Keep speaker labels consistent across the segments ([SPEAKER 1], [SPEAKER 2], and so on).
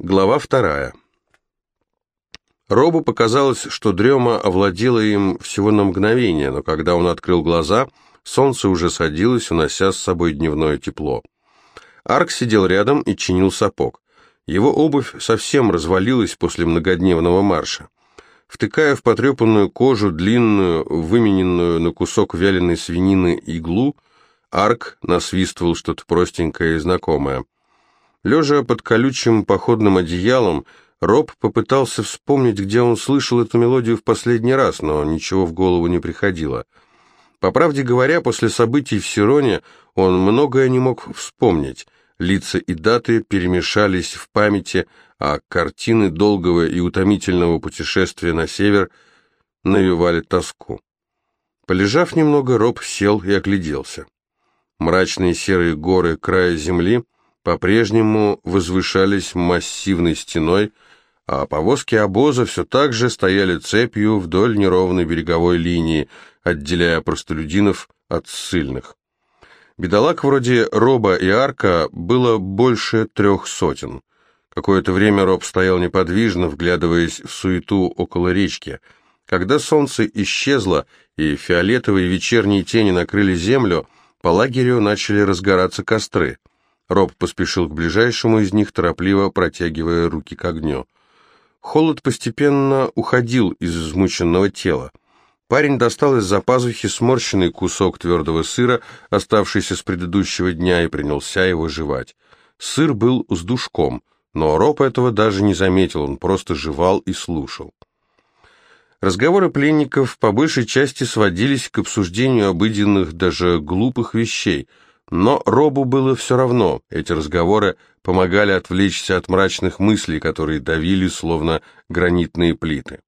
[SPEAKER 1] Глава вторая. Робу показалось, что дрема овладела им всего на мгновение, но когда он открыл глаза, солнце уже садилось, унося с собой дневное тепло. Арк сидел рядом и чинил сапог. Его обувь совсем развалилась после многодневного марша. Втыкая в потрепанную кожу длинную, вымененную на кусок вяленой свинины иглу, Арк насвистывал что-то простенькое и знакомое. Лежа под колючим походным одеялом, Роб попытался вспомнить, где он слышал эту мелодию в последний раз, но ничего в голову не приходило. По правде говоря, после событий в Сироне он многое не мог вспомнить. Лица и даты перемешались в памяти, а картины долгого и утомительного путешествия на север навевали тоску. Полежав немного, Роб сел и огляделся. Мрачные серые горы края земли по-прежнему возвышались массивной стеной, а повозки обоза все так же стояли цепью вдоль неровной береговой линии, отделяя простолюдинов от ссыльных. Бедолаг вроде Роба и Арка было больше трех сотен. Какое-то время Роб стоял неподвижно, вглядываясь в суету около речки. Когда солнце исчезло и фиолетовые вечерние тени накрыли землю, по лагерю начали разгораться костры — Роб поспешил к ближайшему из них, торопливо протягивая руки к огню. Холод постепенно уходил из измученного тела. Парень достал из-за пазухи сморщенный кусок твердого сыра, оставшийся с предыдущего дня, и принялся его жевать. Сыр был с душком, но Роб этого даже не заметил, он просто жевал и слушал. Разговоры пленников по большей части сводились к обсуждению обыденных, даже глупых вещей – но Робу было все равно, эти разговоры помогали отвлечься от мрачных мыслей, которые давили, словно гранитные плиты.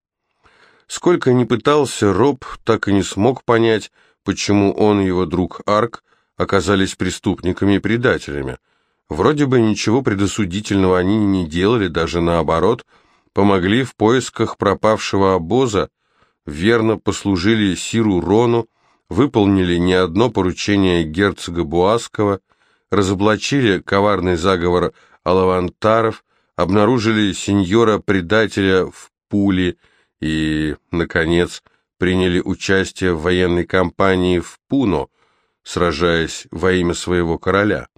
[SPEAKER 1] Сколько ни пытался, Роб так и не смог понять, почему он и его друг Арк оказались преступниками и предателями. Вроде бы ничего предосудительного они не делали, даже наоборот, помогли в поисках пропавшего обоза, верно послужили Сиру Рону, выполнили не одно поручение герцога Буаскова, разоблачили коварный заговор алавантаров, обнаружили сеньора-предателя в пуле и, наконец, приняли участие в военной кампании в Пуно, сражаясь во имя своего короля.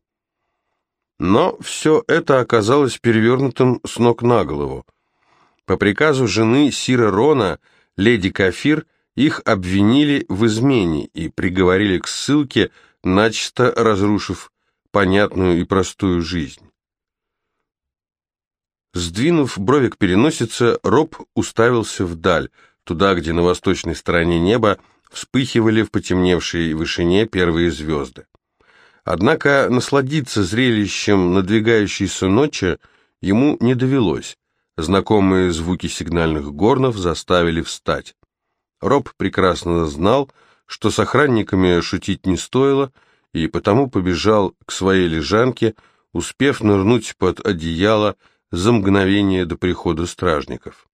[SPEAKER 1] Но все это оказалось перевернутым с ног на голову. По приказу жены Сира Рона, леди Кафир – их обвинили в измене и приговорили к ссылке, начисто разрушив понятную и простую жизнь. Сдвинув брови к переносице, Роб уставился вдаль, туда, где на восточной стороне неба вспыхивали в потемневшей вышине первые звезды. Однако насладиться зрелищем надвигающейся ночи ему не довелось. Знакомые звуки сигнальных горнов заставили встать. Роб прекрасно знал, что с охранниками шутить не стоило, и потому побежал к своей лежанке, успев нырнуть под одеяло за мгновение до прихода стражников.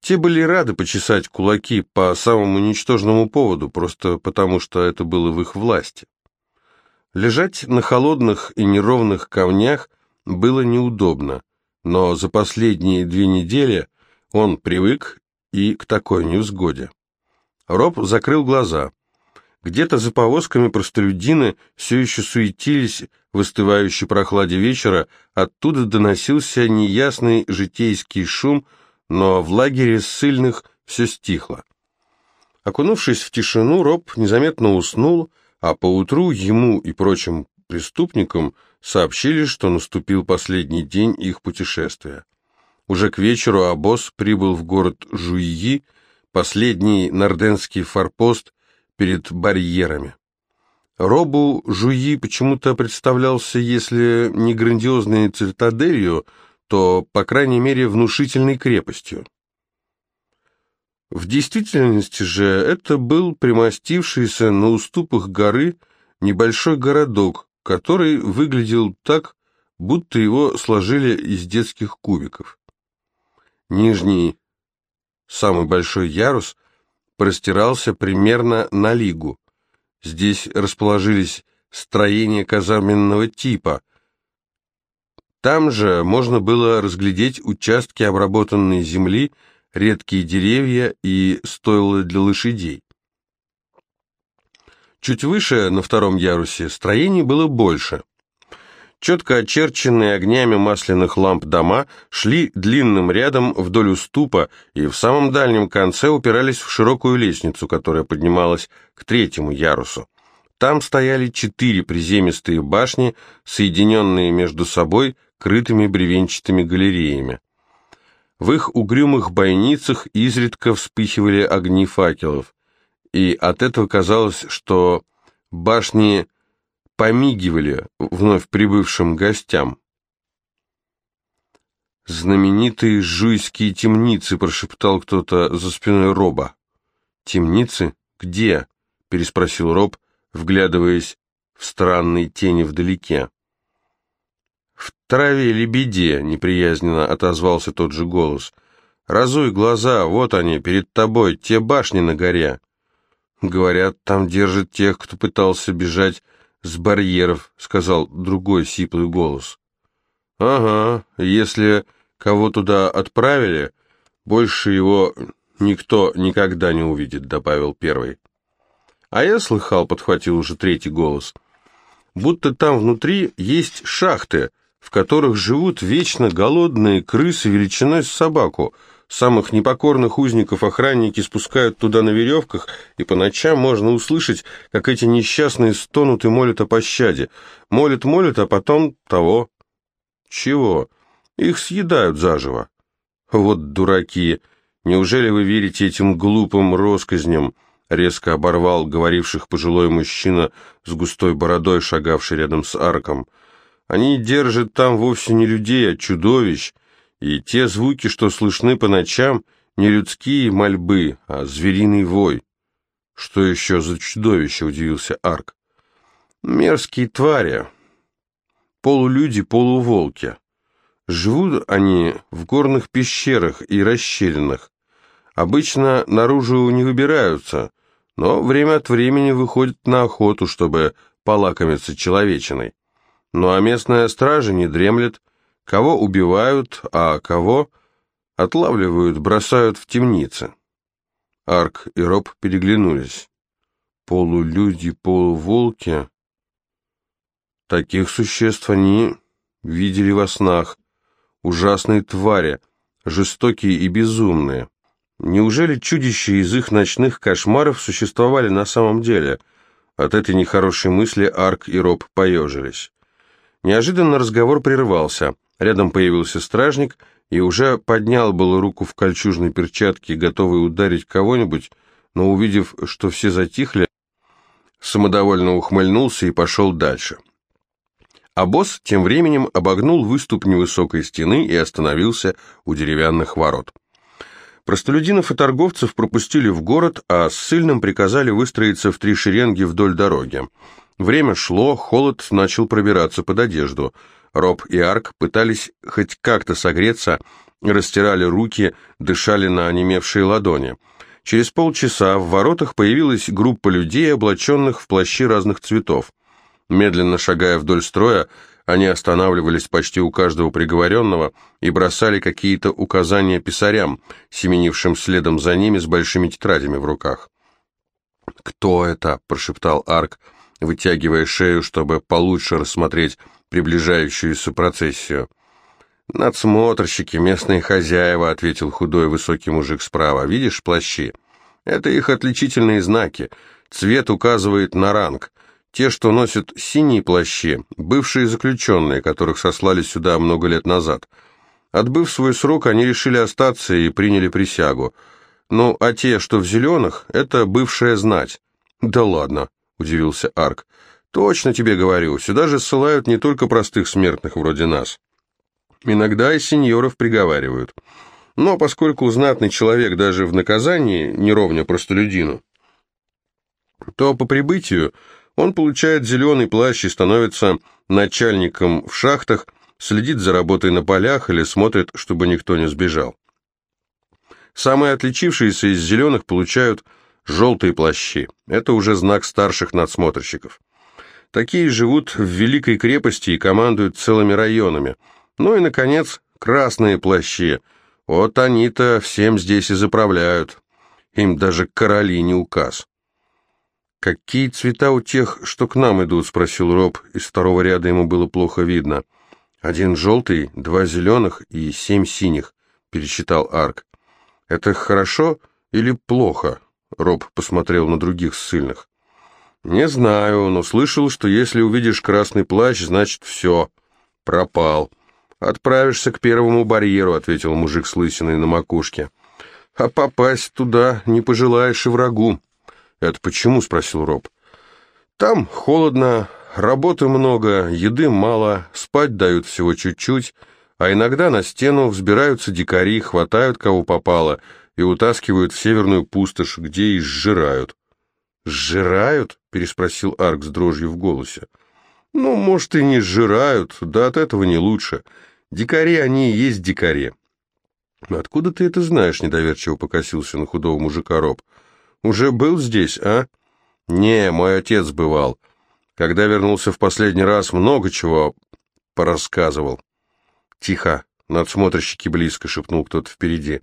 [SPEAKER 1] Те были рады почесать кулаки по самому ничтожному поводу, просто потому что это было в их власти. Лежать на холодных и неровных камнях было неудобно, но за последние две недели он привык и к такой невзгоде. Роб закрыл глаза. Где-то за повозками простолюдины все еще суетились в остывающей прохладе вечера, оттуда доносился неясный житейский шум, но в лагере ссыльных все стихло. Окунувшись в тишину, Роб незаметно уснул, а поутру ему и прочим преступникам сообщили, что наступил последний день их путешествия. Уже к вечеру обоз прибыл в город Жуйи, последний норденский форпост перед барьерами. Робу Жуи почему-то представлялся, если не грандиозной цитаделью, то, по крайней мере, внушительной крепостью. В действительности же это был примостившийся на уступах горы небольшой городок, который выглядел так, будто его сложили из детских кубиков. Нижний, самый большой ярус, простирался примерно на лигу. Здесь расположились строения казарменного типа, Там же можно было разглядеть участки обработанной земли, редкие деревья и стойла для лошадей. Чуть выше, на втором ярусе, строений было больше. Четко очерченные огнями масляных ламп дома шли длинным рядом вдоль уступа и в самом дальнем конце упирались в широкую лестницу, которая поднималась к третьему ярусу. Там стояли четыре приземистые башни, соединенные между собой крытыми бревенчатыми галереями. В их угрюмых бойницах изредка вспыхивали огни факелов, и от этого казалось, что башни помигивали вновь прибывшим гостям. «Знаменитые жуйские темницы», — прошептал кто-то за спиной Роба. «Темницы? Где?» — переспросил Роб, вглядываясь в странные тени вдалеке. «В траве лебеде», — неприязненно отозвался тот же голос. «Разуй глаза, вот они, перед тобой, те башни на горе». «Говорят, там держат тех, кто пытался бежать с барьеров», — сказал другой сиплый голос. «Ага, если кого туда отправили, больше его никто никогда не увидит», — добавил первый. «А я слыхал», — подхватил уже третий голос, — «будто там внутри есть шахты, в которых живут вечно голодные крысы величиной с собаку, Самых непокорных узников охранники спускают туда на веревках, и по ночам можно услышать, как эти несчастные стонут и молят о пощаде. Молят, молят, а потом того. Чего? Их съедают заживо. Вот дураки. Неужели вы верите этим глупым россказням? Резко оборвал говоривших пожилой мужчина с густой бородой, шагавший рядом с арком. Они держат там вовсе не людей, а чудовищ, и те звуки, что слышны по ночам, не людские мольбы, а звериный вой. Что еще за чудовище, удивился Арк. Мерзкие твари, полулюди, полуволки. Живут они в горных пещерах и расщелинах. Обычно наружу не выбираются, но время от времени выходят на охоту, чтобы полакомиться человечиной. Ну а местная стража не дремлет, Кого убивают, а кого отлавливают, бросают в темницы. Арк и Роб переглянулись. Полулюди, полуволки. Таких существ они видели во снах. Ужасные твари, жестокие и безумные. Неужели чудища из их ночных кошмаров существовали на самом деле? От этой нехорошей мысли Арк и Роб поежились. Неожиданно разговор прервался. Рядом появился стражник и уже поднял было руку в кольчужной перчатке, готовый ударить кого-нибудь, но, увидев, что все затихли, самодовольно ухмыльнулся и пошел дальше. А босс тем временем обогнул выступ невысокой стены и остановился у деревянных ворот. Простолюдинов и торговцев пропустили в город, а ссыльным приказали выстроиться в три шеренги вдоль дороги. Время шло, холод начал пробираться под одежду – Роб и Арк пытались хоть как-то согреться, растирали руки, дышали на онемевшие ладони. Через полчаса в воротах появилась группа людей, облаченных в плащи разных цветов. Медленно шагая вдоль строя, они останавливались почти у каждого приговоренного и бросали какие-то указания писарям, семенившим следом за ними с большими тетрадями в руках. «Кто это?» – прошептал Арк, вытягивая шею, чтобы получше рассмотреть приближающуюся процессию. «Надсмотрщики, местные хозяева», — ответил худой высокий мужик справа. «Видишь плащи? Это их отличительные знаки. Цвет указывает на ранг. Те, что носят синие плащи, бывшие заключенные, которых сослали сюда много лет назад. Отбыв свой срок, они решили остаться и приняли присягу. Ну, а те, что в зеленых, это бывшая знать». «Да ладно», — удивился Арк. Точно тебе говорю, сюда же ссылают не только простых смертных вроде нас. Иногда и сеньоров приговаривают. Но поскольку знатный человек даже в наказании не ровня простолюдину, то по прибытию он получает зеленый плащ и становится начальником в шахтах, следит за работой на полях или смотрит, чтобы никто не сбежал. Самые отличившиеся из зеленых получают желтые плащи. Это уже знак старших надсмотрщиков. Такие живут в великой крепости и командуют целыми районами. Ну и, наконец, красные плащи. Вот они-то всем здесь и заправляют. Им даже короли не указ. «Какие цвета у тех, что к нам идут?» — спросил Роб. Из второго ряда ему было плохо видно. «Один желтый, два зеленых и семь синих», — пересчитал Арк. «Это хорошо или плохо?» — Роб посмотрел на других ссыльных. «Не знаю, но слышал, что если увидишь красный плащ, значит все, пропал. Отправишься к первому барьеру», — ответил мужик с лысиной на макушке. «А попасть туда не пожелаешь и врагу». «Это почему?» — спросил Роб. «Там холодно, работы много, еды мало, спать дают всего чуть-чуть, а иногда на стену взбираются дикари, хватают кого попало и утаскивают в северную пустошь, где и сжирают». «Сжирают?» — переспросил Арк с дрожью в голосе. «Ну, может, и не сжирают, да от этого не лучше. Дикари они и есть дикари». «Откуда ты это знаешь?» — недоверчиво покосился на худого мужика Роб. Уже был здесь, а? Не, мой отец бывал. Когда вернулся в последний раз, много чего порассказывал. Тихо, надсмотрщики близко, шепнул кто-то впереди.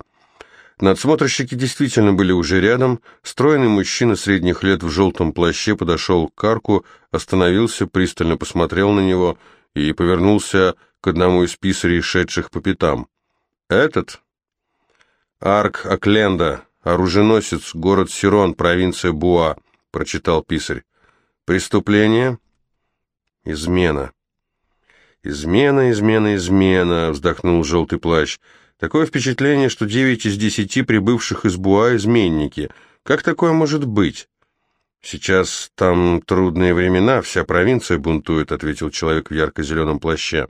[SPEAKER 1] Надсмотрщики действительно были уже рядом. Стройный мужчина средних лет в желтом плаще подошел к Карку, остановился, пристально посмотрел на него и повернулся к одному из писарей, шедших по пятам. «Этот?» «Арк Акленда, «Оруженосец, город Сирон, провинция Буа», — прочитал писарь. «Преступление?» «Измена». «Измена, измена, измена», — вздохнул желтый плащ. «Такое впечатление, что девять из десяти прибывших из Буа — изменники. Как такое может быть?» «Сейчас там трудные времена, вся провинция бунтует», — ответил человек в ярко-зеленом плаще.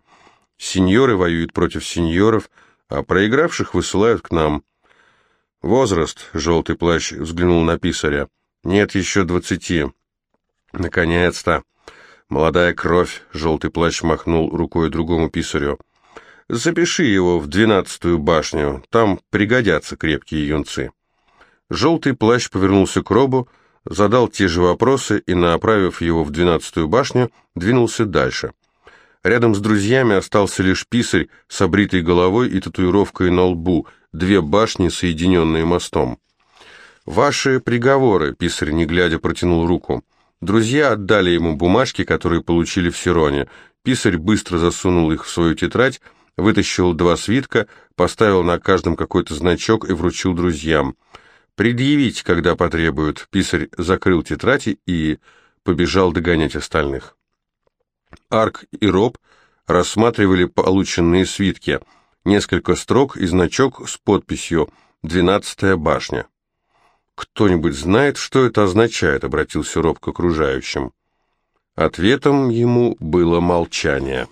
[SPEAKER 1] «Сеньоры воюют против сеньоров, а проигравших высылают к нам». «Возраст», — желтый плащ взглянул на писаря. «Нет еще двадцати». «Наконец-то!» «Молодая кровь», — желтый плащ махнул рукой другому писарю. «Запиши его в двенадцатую башню, там пригодятся крепкие юнцы». Желтый плащ повернулся к Робу, задал те же вопросы и, направив его в двенадцатую башню, двинулся дальше. Рядом с друзьями остался лишь писарь с обритой головой и татуировкой на лбу — две башни, соединенные мостом. «Ваши приговоры», — писарь, не глядя, протянул руку. Друзья отдали ему бумажки, которые получили в Сироне. Писарь быстро засунул их в свою тетрадь, вытащил два свитка, поставил на каждом какой-то значок и вручил друзьям. «Предъявить, когда потребуют», — писарь закрыл тетрадь и побежал догонять остальных. Арк и Роб рассматривали полученные свитки — несколько строк и значок с подписью «Двенадцатая башня». «Кто-нибудь знает, что это означает?» — обратился Роб к окружающим. Ответом ему было молчание.